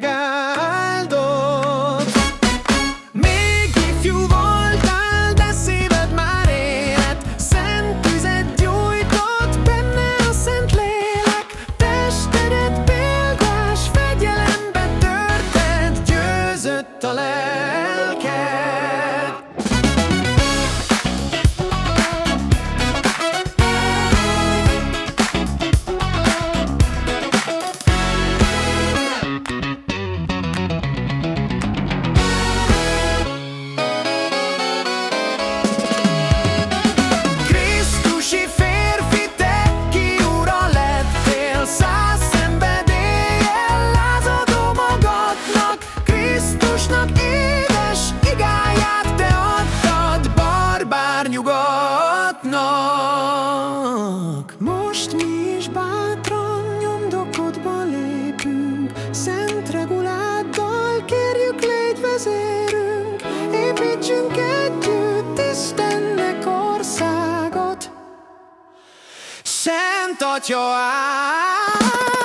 megáldott. Még ifjú voltál, de szíved már élet. Szent tüzet gyújtott benne a szent lélek. Testedet példás fegyelembe törted, győzött a lelk. Házadba lépünk, szent reguláddal kérjük, légy vezérünk, építsünk együtt Istennek országot. Szent Atya áll!